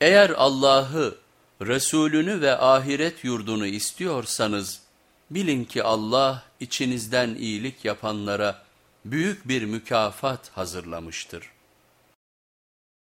Eğer Allah'ı, Resulünü ve ahiret yurdunu istiyorsanız, bilin ki Allah içinizden iyilik yapanlara büyük bir mükafat hazırlamıştır.